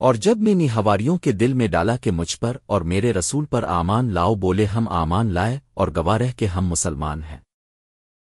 اور جب میں نے ہواریوں کے دل میں ڈالا کہ مجھ پر اور میرے رسول پر آمان لاؤ، بولے ہم آمان لائے اور گوارہ کہ ہم مسلمان ہیں۔